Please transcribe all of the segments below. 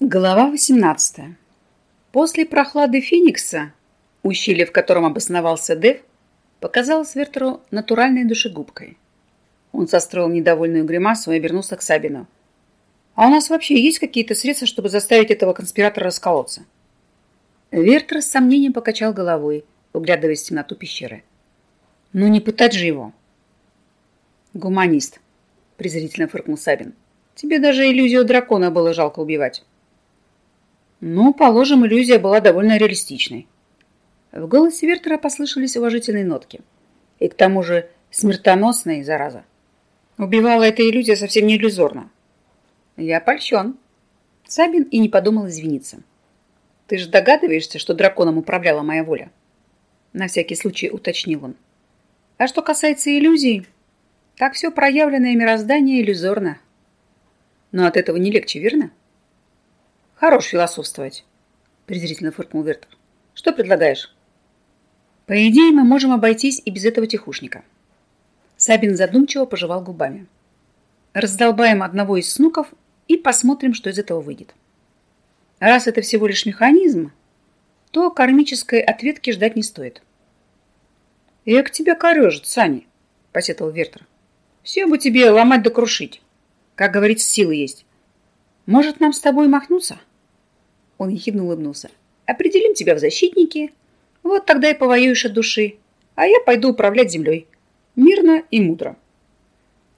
Глава 18. После прохлады Феникса, ущелье, в котором обосновался Дев, показалось Вертеру натуральной душегубкой. Он состроил недовольную гримасу и обернулся к Сабину. «А у нас вообще есть какие-то средства, чтобы заставить этого конспиратора расколоться?» Вертер с сомнением покачал головой, углядываясь в темноту пещеры. «Ну не пытать же его!» «Гуманист», — презрительно фыркнул Сабин. «Тебе даже иллюзию дракона было жалко убивать». Ну, положим, иллюзия была довольно реалистичной. В голосе Вертера послышались уважительные нотки. И к тому же смертоносная зараза. Убивала эта иллюзия совсем не иллюзорно. Я польщен. Сабин и не подумал извиниться. Ты же догадываешься, что драконом управляла моя воля? На всякий случай уточнил он. А что касается иллюзий, так все проявленное мироздание иллюзорно. Но от этого не легче, верно? Хорош философствовать, презрительно фыркнул Вертер. Что предлагаешь? По идее, мы можем обойтись и без этого тихушника. Сабин задумчиво пожевал губами. Раздолбаем одного из снуков и посмотрим, что из этого выйдет. Раз это всего лишь механизм, то кармической ответки ждать не стоит. «Эк, тебя корежит, Сани», — посетовал Вертер. «Все бы тебе ломать да крушить. Как говорится, силы есть. Может, нам с тобой махнуться?» Он ехидно улыбнулся. «Определим тебя в защитники. Вот тогда и повоюешь от души. А я пойду управлять землей. Мирно и мудро».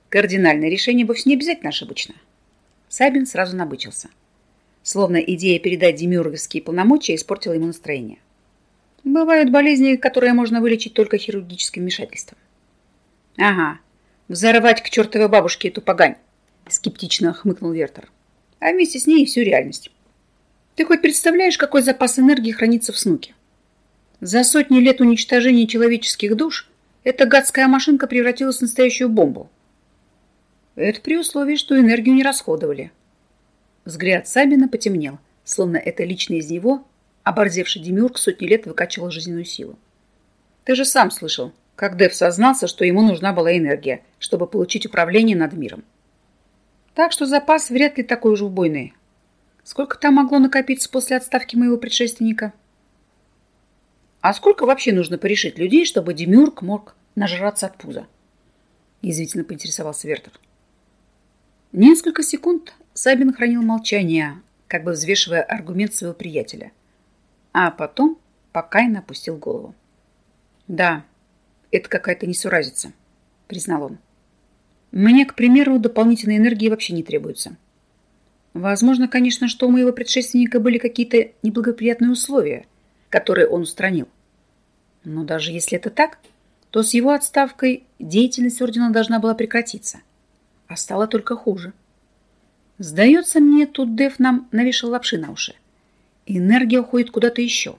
Кардинальное решение вовсе не обязательно ошибочно. Сабин сразу набычился. Словно идея передать демиурговские полномочия испортила ему настроение. Бывают болезни, которые можно вылечить только хирургическим вмешательством. «Ага, взорвать к чертовой бабушке эту погань!» скептично хмыкнул Вертер. «А вместе с ней и всю реальность. Ты хоть представляешь, какой запас энергии хранится в снуке? За сотни лет уничтожения человеческих душ эта гадская машинка превратилась в настоящую бомбу. Это при условии, что энергию не расходовали. Взгляд Сабина потемнел, словно это лично из него оборзевший Демиург сотни лет выкачивал жизненную силу. Ты же сам слышал, как Дев сознался, что ему нужна была энергия, чтобы получить управление над миром. Так что запас вряд ли такой уж убойный, Сколько там могло накопиться после отставки моего предшественника? А сколько вообще нужно порешить людей, чтобы Демюрк мог нажраться от пуза? Язвительно поинтересовался Вертер. Несколько секунд Сабин хранил молчание, как бы взвешивая аргумент своего приятеля. А потом покайно опустил голову. «Да, это какая-то несуразица», — признал он. «Мне, к примеру, дополнительной энергии вообще не требуется». Возможно, конечно, что у моего предшественника были какие-то неблагоприятные условия, которые он устранил. Но даже если это так, то с его отставкой деятельность ордена должна была прекратиться. А стало только хуже. Сдается мне, тут Дев нам навешал лапши на уши. Энергия уходит куда-то еще.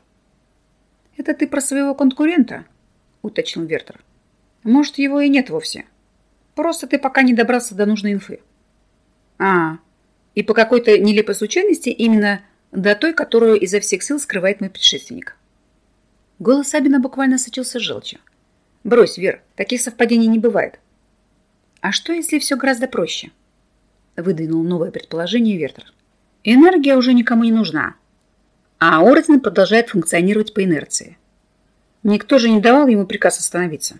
Это ты про своего конкурента? Уточнил Вертер. Может, его и нет вовсе. Просто ты пока не добрался до нужной инфы. А, и по какой-то нелепой случайности именно до той, которую изо всех сил скрывает мой предшественник. Голос Сабина буквально сочился желчью. «Брось, Вер, таких совпадений не бывает». «А что, если все гораздо проще?» Выдвинул новое предположение Вертер. «Энергия уже никому не нужна, а Орден продолжает функционировать по инерции. Никто же не давал ему приказ остановиться».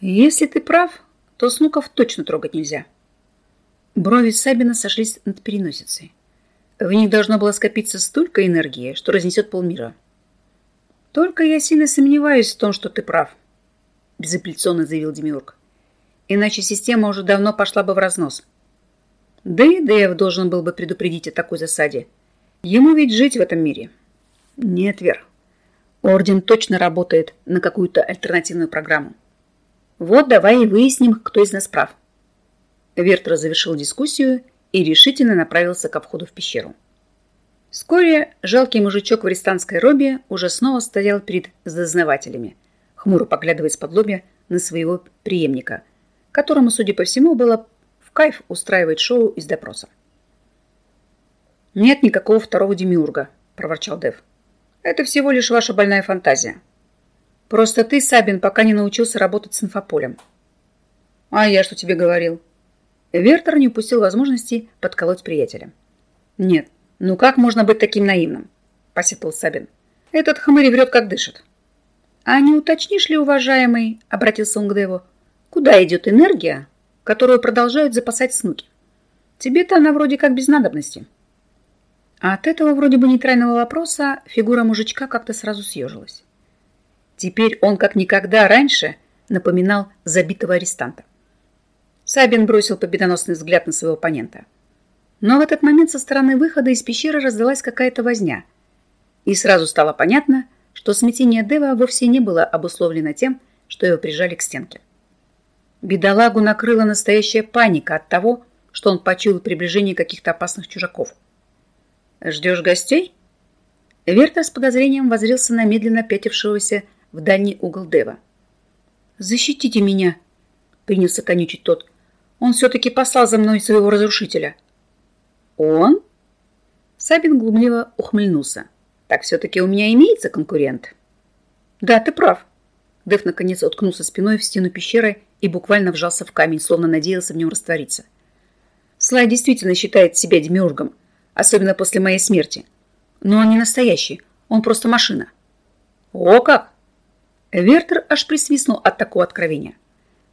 «Если ты прав, то снуков точно трогать нельзя», Брови Сабина сошлись над переносицей. В них должно было скопиться столько энергии, что разнесет полмира. «Только я сильно сомневаюсь в том, что ты прав», – безапелляционно заявил Демиург. «Иначе система уже давно пошла бы в разнос. Да и Дэв должен был бы предупредить о такой засаде. Ему ведь жить в этом мире». «Нет, Вер. Орден точно работает на какую-то альтернативную программу. Вот давай и выясним, кто из нас прав». Вертер завершил дискуссию и решительно направился к обходу в пещеру. Вскоре жалкий мужичок в арестанской робе уже снова стоял перед дознавателями, хмуро поглядывая из-под лобья на своего преемника, которому, судя по всему, было в кайф устраивать шоу из допроса. «Нет никакого второго демиурга», – проворчал Дев. «Это всего лишь ваша больная фантазия. Просто ты, Сабин, пока не научился работать с инфополем». «А я что тебе говорил?» Вертер не упустил возможности подколоть приятеля. Нет, ну как можно быть таким наивным? Посетовал Сабин. Этот хмырь врет, как дышит. А не уточнишь ли, уважаемый, обратился он к Деву, куда идет энергия, которую продолжают запасать снуки? Тебе-то она вроде как без надобности. А от этого вроде бы нейтрального вопроса фигура мужичка как-то сразу съежилась. Теперь он как никогда раньше напоминал забитого арестанта. Сабин бросил победоносный взгляд на своего оппонента. Но в этот момент со стороны выхода из пещеры раздалась какая-то возня. И сразу стало понятно, что смятение Дева вовсе не было обусловлено тем, что его прижали к стенке. Бедолагу накрыла настоящая паника от того, что он почуял приближение каких-то опасных чужаков. «Ждешь гостей?» Вертер с подозрением возрился на медленно пятившегося в дальний угол Дева. «Защитите меня!» — принялся конючить тот. Он все-таки послал за мной своего разрушителя. Он? Сабин глумливо ухмыльнулся. Так все-таки у меня имеется конкурент. Да, ты прав. Дэв наконец уткнулся спиной в стену пещеры и буквально вжался в камень, словно надеялся в нем раствориться. Слай действительно считает себя демиургом, особенно после моей смерти. Но он не настоящий, он просто машина. О как! Вертер аж присвистнул от такого откровения.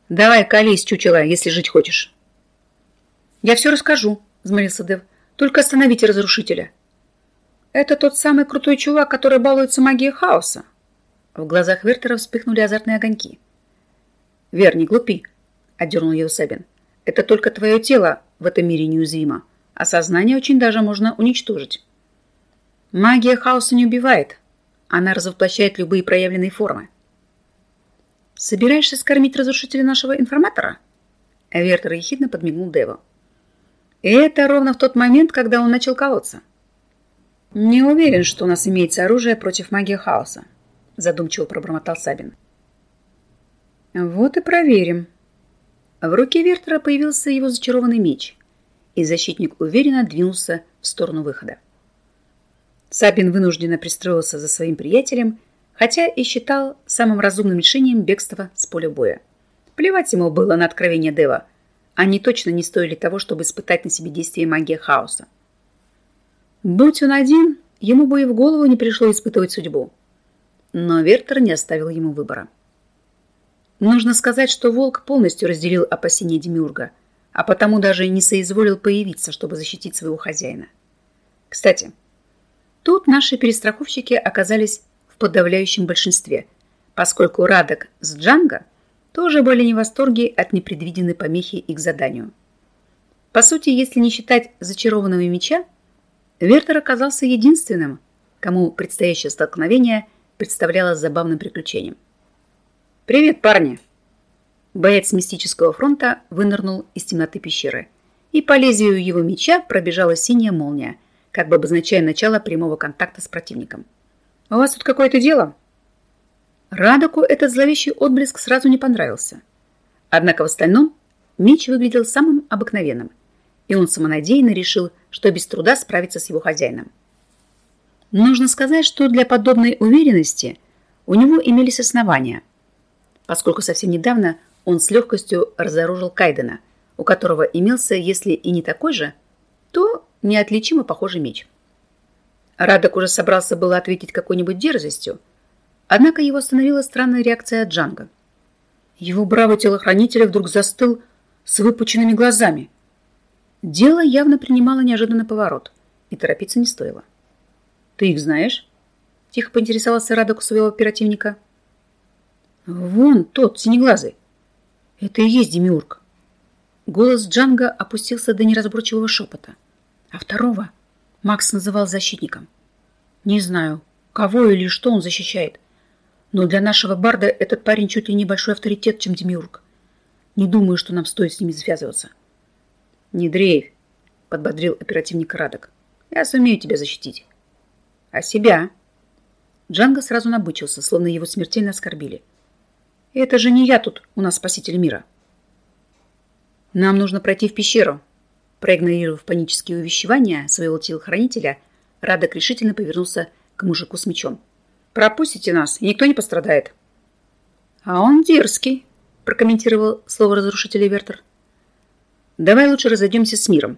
Давай, колись, чучело, если жить хочешь. Я все расскажу, взмолился Дев. Только остановите разрушителя. Это тот самый крутой чувак, который балуется магией хаоса. В глазах Вертера вспыхнули азартные огоньки. Вер, не глупи, отдернул его Сабин. Это только твое тело в этом мире неуязвимо, а сознание очень даже можно уничтожить. Магия хаоса не убивает. Она развоплощает любые проявленные формы. «Собираешься скормить разрушителя нашего информатора?» Вертер ехидно подмигнул Деву. И это ровно в тот момент, когда он начал колоться. «Не уверен, что у нас имеется оружие против магии хаоса», задумчиво пробормотал Сабин. «Вот и проверим». В руке Вертера появился его зачарованный меч, и защитник уверенно двинулся в сторону выхода. Сабин вынужденно пристроился за своим приятелем хотя и считал самым разумным решением бегства с поля боя. Плевать ему было на откровение Дева. Они точно не стоили того, чтобы испытать на себе действие магии хаоса. Будь он один, ему бы и в голову не пришло испытывать судьбу. Но Вертер не оставил ему выбора. Нужно сказать, что волк полностью разделил опасения Демиурга, а потому даже не соизволил появиться, чтобы защитить своего хозяина. Кстати, тут наши перестраховщики оказались подавляющем большинстве, поскольку Радок с Джанго тоже были не в восторге от непредвиденной помехи их заданию. По сути, если не считать зачарованного меча, Вертер оказался единственным, кому предстоящее столкновение представлялось забавным приключением. «Привет, парни!» Боец мистического фронта вынырнул из темноты пещеры, и по лезвию его меча пробежала синяя молния, как бы обозначая начало прямого контакта с противником. «У вас тут какое-то дело?» Радоку этот зловещий отблеск сразу не понравился. Однако в остальном меч выглядел самым обыкновенным, и он самонадеянно решил, что без труда справится с его хозяином. Нужно сказать, что для подобной уверенности у него имелись основания, поскольку совсем недавно он с легкостью разоружил Кайдена, у которого имелся, если и не такой же, то неотличимо похожий меч. Радок уже собрался было ответить какой-нибудь дерзостью, однако его остановила странная реакция Джанга. Его бравый телохранитель вдруг застыл с выпученными глазами. Дело явно принимало неожиданный поворот, и торопиться не стоило. «Ты их знаешь?» – тихо поинтересовался Радок у своего оперативника. «Вон тот, синеглазый. Это и есть Демиург». Голос Джанга опустился до неразборчивого шепота. А второго – Макс называл защитником. Не знаю, кого или что он защищает, но для нашего барда этот парень чуть ли не большой авторитет, чем Демиург. Не думаю, что нам стоит с ними связываться. Не дрейф, подбодрил оперативник Радок. Я сумею тебя защитить. А себя? Джанго сразу набычился, словно его смертельно оскорбили. Это же не я тут у нас спаситель мира. Нам нужно пройти в пещеру, Проигнорировав панические увещевания своего телохранителя, Радок решительно повернулся к мужику с мечом. «Пропустите нас, и никто не пострадает». «А он дерзкий», – прокомментировал слово разрушителя Вертер. «Давай лучше разойдемся с миром».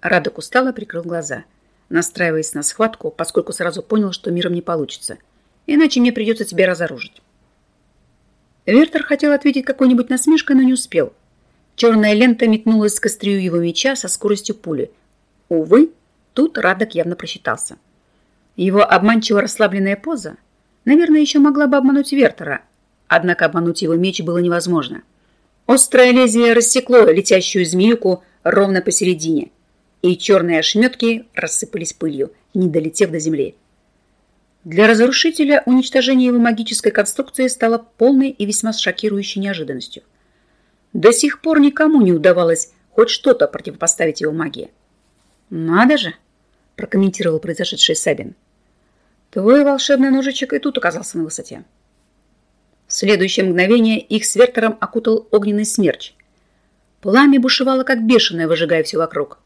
Радок устало прикрыл глаза, настраиваясь на схватку, поскольку сразу понял, что миром не получится. Иначе мне придется тебя разоружить. Вертер хотел ответить какой-нибудь насмешкой, но не успел. Черная лента метнулась к острию его меча со скоростью пули. Увы, тут Радок явно просчитался. Его обманчиво расслабленная поза, наверное, еще могла бы обмануть Вертера, однако обмануть его меч было невозможно. Острое лезвие рассекло летящую змеюку ровно посередине, и черные ошметки рассыпались пылью, не долетев до земли. Для разрушителя уничтожение его магической конструкции стало полной и весьма шокирующей неожиданностью. До сих пор никому не удавалось хоть что-то противопоставить его магии. «Надо же!» – прокомментировал произошедший Сабин. «Твой волшебный ножичек и тут оказался на высоте». В следующее мгновение их с Вертером окутал огненный смерч. Пламя бушевало как бешеное, выжигая все вокруг.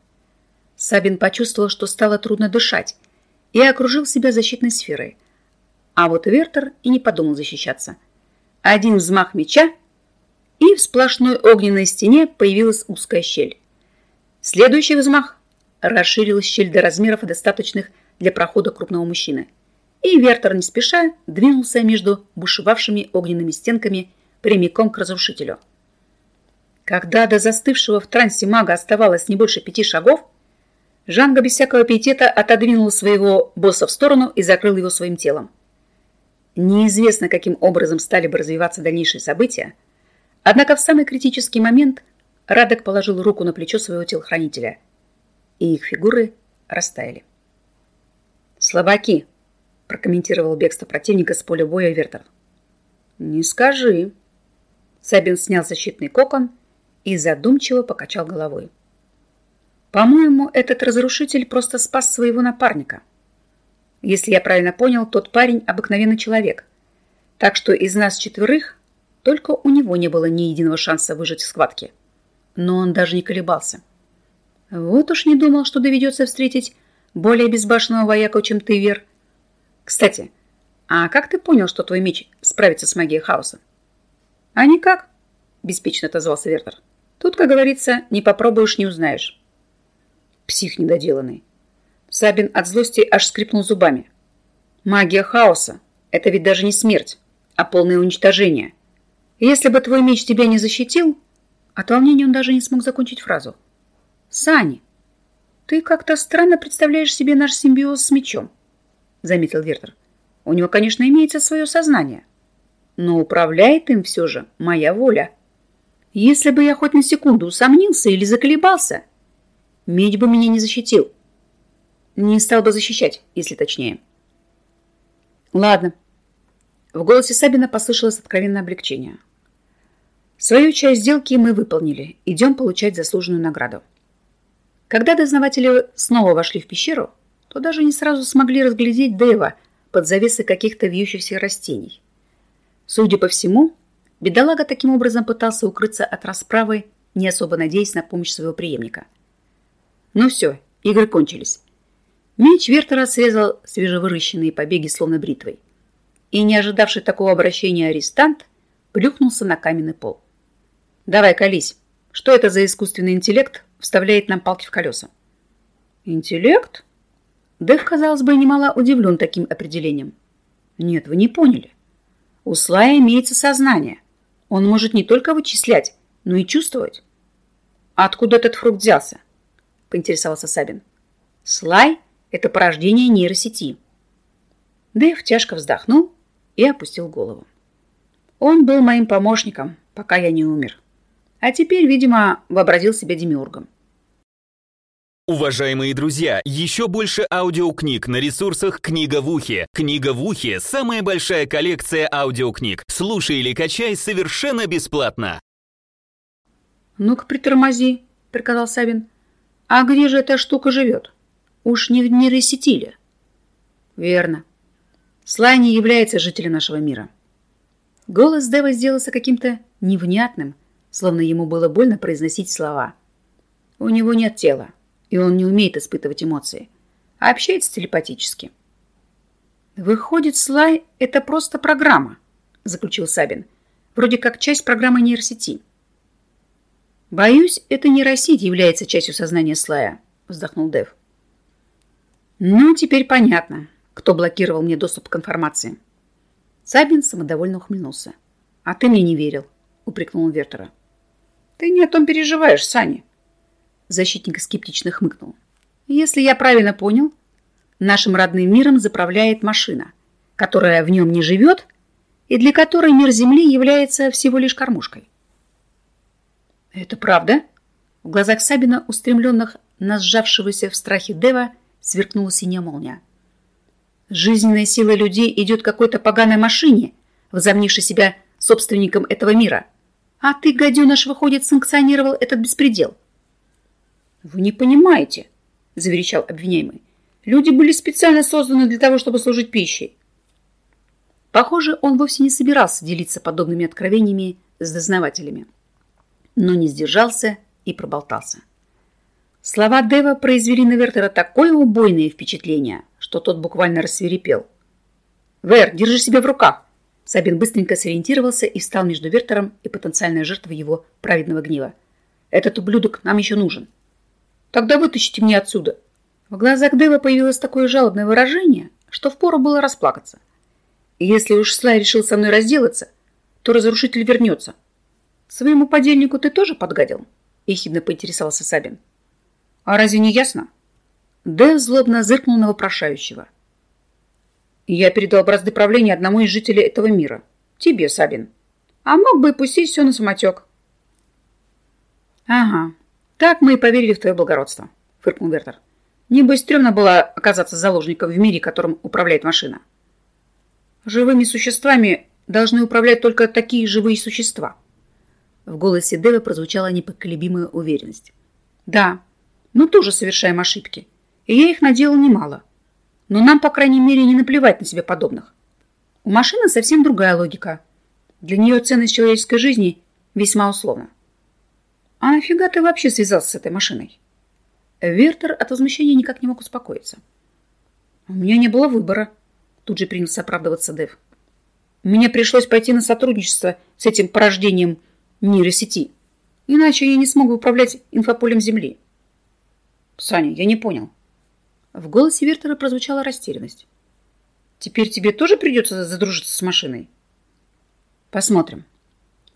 Сабин почувствовал, что стало трудно дышать, и окружил себя защитной сферой. А вот Вертер и не подумал защищаться. Один взмах меча, и в сплошной огненной стене появилась узкая щель. Следующий взмах расширилась щель до размеров, достаточных для прохода крупного мужчины. И Вертер, не спеша, двинулся между бушевавшими огненными стенками прямиком к разрушителю. Когда до застывшего в трансе мага оставалось не больше пяти шагов, Жанга без всякого пиетета отодвинул своего босса в сторону и закрыл его своим телом. Неизвестно, каким образом стали бы развиваться дальнейшие события, однако в самый критический момент Радек положил руку на плечо своего телохранителя, и их фигуры растаяли. «Слабаки!» – прокомментировал бегство противника с поля боя Вертер. «Не скажи!» Сабин снял защитный кокон и задумчиво покачал головой. По-моему, этот разрушитель просто спас своего напарника. Если я правильно понял, тот парень обыкновенный человек. Так что из нас четверых только у него не было ни единого шанса выжить в схватке. Но он даже не колебался. Вот уж не думал, что доведется встретить более безбашенного вояка, чем ты, Вер. Кстати, а как ты понял, что твой меч справится с магией хаоса? А никак, беспечно отозвался Вертер. Тут, как говорится, не попробуешь, не узнаешь. Псих недоделанный. Сабин от злости аж скрипнул зубами. Магия хаоса – это ведь даже не смерть, а полное уничтожение. Если бы твой меч тебя не защитил, от волнения он даже не смог закончить фразу. Сани, ты как-то странно представляешь себе наш симбиоз с мечом, заметил Вертер. У него, конечно, имеется свое сознание, но управляет им все же моя воля. Если бы я хоть на секунду усомнился или заколебался – Меч бы меня не защитил. Не стал бы защищать, если точнее. Ладно. В голосе Сабина послышалось откровенное облегчение. Свою часть сделки мы выполнили. Идем получать заслуженную награду. Когда дознаватели снова вошли в пещеру, то даже не сразу смогли разглядеть Дэва под завесой каких-то вьющихся растений. Судя по всему, бедолага таким образом пытался укрыться от расправы, не особо надеясь на помощь своего преемника – ну все, игры кончились. Меч Вертера срезал свежевыращенные побеги словно бритвой. И не ожидавший такого обращения арестант плюхнулся на каменный пол. «Давай, колись. Что это за искусственный интеллект вставляет нам палки в колеса?» «Интеллект?» Дэв, казалось бы, немало удивлен таким определением. «Нет, вы не поняли. У Слая имеется сознание. Он может не только вычислять, но и чувствовать. Откуда этот фрукт взялся? поинтересовался Сабин. Слай – это порождение нейросети. Дэйв тяжко вздохнул и опустил голову. Он был моим помощником, пока я не умер. А теперь, видимо, вообразил себя демиургом. Уважаемые друзья, еще больше аудиокниг на ресурсах «Книга в ухе». «Книга в ухе» — самая большая коллекция аудиокниг. Слушай или качай совершенно бесплатно. «Ну-ка, притормози», — приказал Сабин. А где же эта штука живет? Уж не в нейросети ли? Верно. Слай не является жителем нашего мира. Голос Дева сделался каким-то невнятным, словно ему было больно произносить слова. У него нет тела, и он не умеет испытывать эмоции, а общается телепатически. Выходит, Слай — это просто программа, заключил Сабин, вроде как часть программы нейросети. Боюсь, не нейросеть является частью сознания Слая, вздохнул Дэв. Ну, теперь понятно, кто блокировал мне доступ к информации. Сабин самодовольно ухмыльнулся. А ты мне не верил, упрекнул Вертера. Ты не о том переживаешь, Сани. Защитник скептично хмыкнул. Если я правильно понял, нашим родным миром заправляет машина, которая в нем не живет и для которой мир Земли является всего лишь кормушкой. Это правда? В глазах Сабина, устремленных на сжавшегося в страхе Дева, сверкнула синяя молния. Жизненная сила людей идет какой-то поганой машине, возомнившей себя собственником этого мира. А ты, гаденыш, выходит, санкционировал этот беспредел. Вы не понимаете, заверещал обвиняемый. Люди были специально созданы для того, чтобы служить пищей. Похоже, он вовсе не собирался делиться подобными откровениями с дознавателями, но не сдержался и проболтался. Слова Дева произвели на Вертера такое убойное впечатление, что тот буквально рассверепел. «Вер, держи себя в руках!» Сабин быстренько сориентировался и встал между Вертером и потенциальной жертвой его праведного гнева. «Этот ублюдок нам еще нужен!» «Тогда вытащите меня отсюда!» В глазах Дева появилось такое жалобное выражение, что впору было расплакаться. Если уж Слай решил со мной разделаться, то разрушитель вернется. Своему подельнику ты тоже подгадил? Ехидно поинтересовался Сабин. А разве не ясно? Дэн злобно зыркнул на вопрошающего. Я передал бразды правления одному из жителей этого мира. Тебе, Сабин. А мог бы и пустить все на самотек. Ага, так мы и поверили в твое благородство, фыркнул Вертер. Небось, стрёмно было оказаться заложником в мире, которым управляет машина. Живыми существами должны управлять только такие живые существа. В голосе Дэва прозвучала непоколебимая уверенность. Да, мы тоже совершаем ошибки. И я их наделал немало. Но нам, по крайней мере, не наплевать на себя подобных. У машины совсем другая логика. Для нее ценность человеческой жизни весьма условна. А нафига ты вообще связался с этой машиной? Вертер от возмущения никак не мог успокоиться. У меня не было выбора. Тут же принялся оправдываться Дэв. Мне пришлось пойти на сотрудничество с этим порождением нейросети. Иначе я не смогу управлять инфополем Земли. Саня, я не понял. В голосе Вертера прозвучала растерянность. Теперь тебе тоже придется задружиться с машиной? Посмотрим.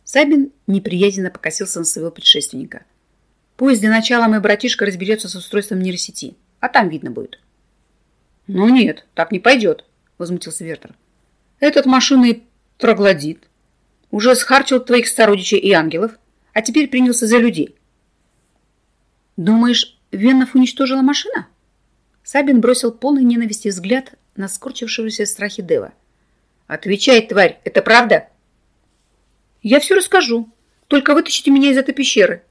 Сабин неприязненно покосился на своего предшественника. Пусть для начала мой братишка разберется с устройством нейросети, а там видно будет. Ну нет, так не пойдет, возмутился Вертер. Этот машинный троглодит уже схарчил твоих сородичей и ангелов, а теперь принялся за людей. Думаешь, Веннов уничтожила машина? Сабин бросил полный ненависти взгляд на скорчившегося в страхе Дева. «Отвечай, тварь, это правда?» «Я все расскажу. Только вытащите меня из этой пещеры».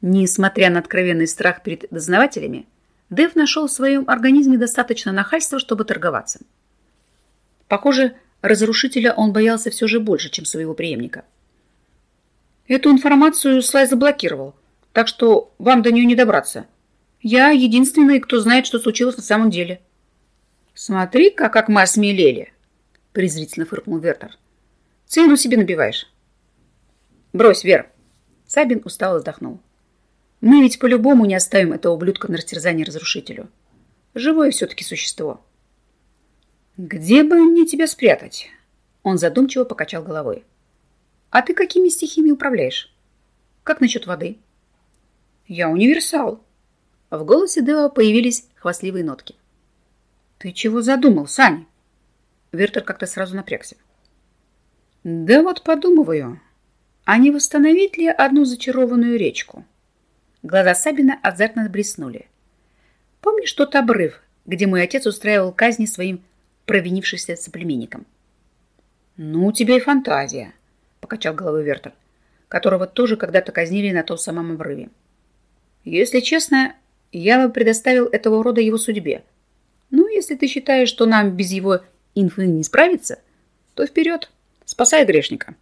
Несмотря на откровенный страх перед дознавателями, Дев нашел в своем организме достаточно нахальства, чтобы торговаться. Похоже, разрушителя он боялся все же больше, чем своего преемника. Эту информацию Слай заблокировал, так что вам до нее не добраться. Я единственный, кто знает, что случилось на самом деле. Смотри-ка, как мы осмелели, презрительно фыркнул Вертер. Цену себе набиваешь. Брось, Вер. Сабин устало вздохнул. Мы ведь по-любому не оставим этого ублюдка на растерзание разрушителю. Живое все-таки существо. Где бы мне тебя спрятать? Он задумчиво покачал головой. А ты какими стихиями управляешь? Как насчет воды? Я универсал. В голосе Дева появились хвастливые нотки. Ты чего задумал, Саня? Вертер как-то сразу напрягся. Да вот подумываю, а не восстановить ли одну зачарованную речку? Глаза Сабина азартно блеснули. Помнишь тот обрыв, где мой отец устраивал казни своим провинившимся соплеменникам? Ну, у тебя и фантазия, покачал головой Вертер, которого тоже когда-то казнили на том самом обрыве. Если честно, я бы предоставил этого рода его судьбе. Ну, если ты считаешь, что нам без его инфы не справиться, то вперед, спасай грешника.